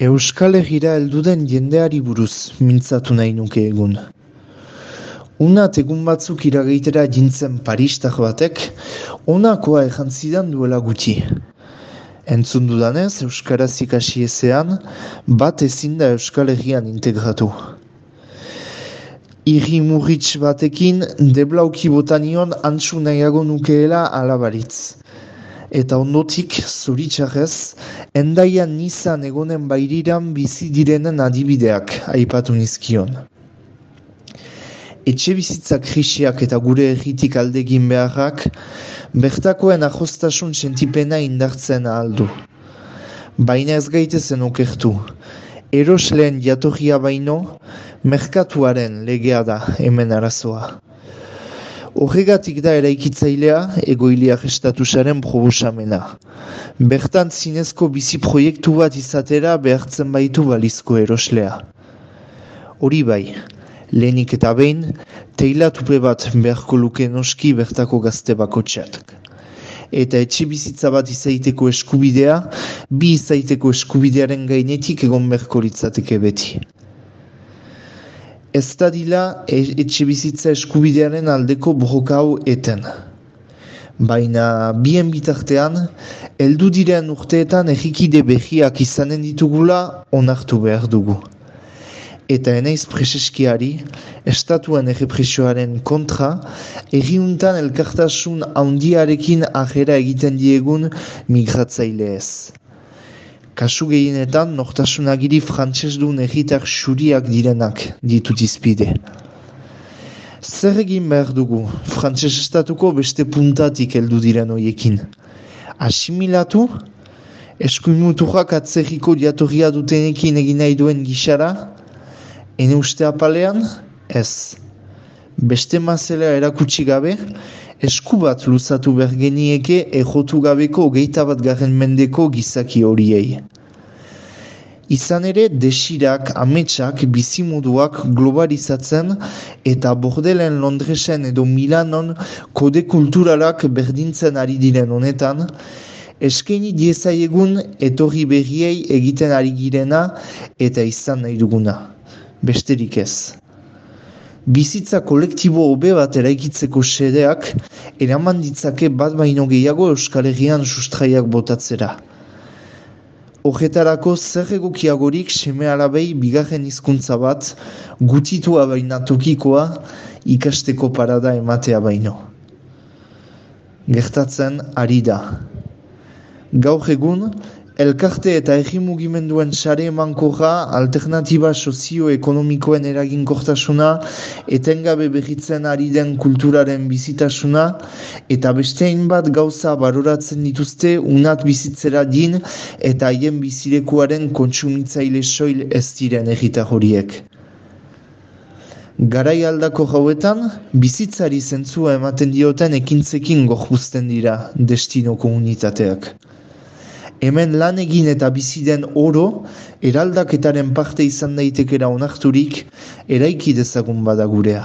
Euskal Herriera helduden jendeari buruz mintzatu nahi nuke egun. Unat egun batzuk iragaitera jintzen paristak batek, onakoa ejan zidan duela gutxi. Entzun dudanez, Euskaraz ikasi ezean, bat ezin da Euskal Herrian integratu. Iri murritz batekin, deblauki botanion antzu nahiago nukeela alabaritz. Eta ondotik, zuritxarrez, endaian nizan egonen bairiran bizi direnen adibideak aipatu nizkion. Etxe bizitza krisiak eta gure erritik aldegin beharrak, bertakoen ajostasun sentipena indartzen aldu. Baina ez gaitezen okertu. Erosleen jatorria baino, merkatuaren legea da hemen arazoa. Horregatik da eraikitzailea egoiliak estatusaren probosamena. Bertan zinezko bizi proiektu bat izatera behartzen baitu balizko eroslea. Hori bai, lehenik eta behin, teilatupe bat beharko luke noski bertako gazte bako txatak. Eta etxe bizitza bat izaiteko eskubidea, bi izaiteko eskubidearen gainetik egon beharko litzateke beti ez da dila e, etxe bizitza eskubidearen aldeko brokau eten. Baina bien bitartean, heldu diren urteetan egikide behiak izanen ditugula onartu behar dugu. Eta enaiz preseskiari, estatuen errepresioaren kontra, erriuntan elkartasun handiarekin ahera egiten diegun migratzaileez. Kasu gehienetan, nortasunagiri frantses duen egitar xuriak direnak ditut izpide. Zer egin behar dugu, frantses estatuko beste puntatik heldu diren hoiekin. Asimilatu, eskuin muturrak atzerriko diatorria dutenekin egin nahi duen gixara, ene uste apalean, ez. Beste mazela erakutsi gabe, esku bat luzatu behar genieke ejotu gabeko geita bat garen mendeko gizaki horiei. Izan ere, desirak, ametsak, bizimoduak globalizatzen eta bordelen Londresen edo Milanon kode kulturalak berdintzen ari diren honetan, eskaini diezaiegun etorri berriei egiten ari girena eta izan nahi duguna. Besterik ez bizitza kolektibo hobe bat eraikitzeko sedeak eraman ditzake bat baino gehiago Euskal Herrian sustraiak botatzera. Horretarako zer egokiagorik seme alabei bigarren hizkuntza bat gutitua baina tokikoa ikasteko parada ematea baino. Gertatzen ari da. Gaur egun, Elkarte eta egimugimenduen sare emankorra, alternatiba sozioekonomikoen eraginkortasuna, etengabe behitzen ari den kulturaren bizitasuna, eta beste bat gauza baroratzen dituzte unat bizitzera din eta haien bizirekuaren kontsumitzaile soil ez diren egita horiek. Garai aldako gauetan, bizitzari zentzua ematen dioten ekintzekin gohbuzten dira destino komunitateak hemen lan egin eta bizi den oro, eraldaketaren parte izan daitekera onarturik, eraiki dezagun bada gurea.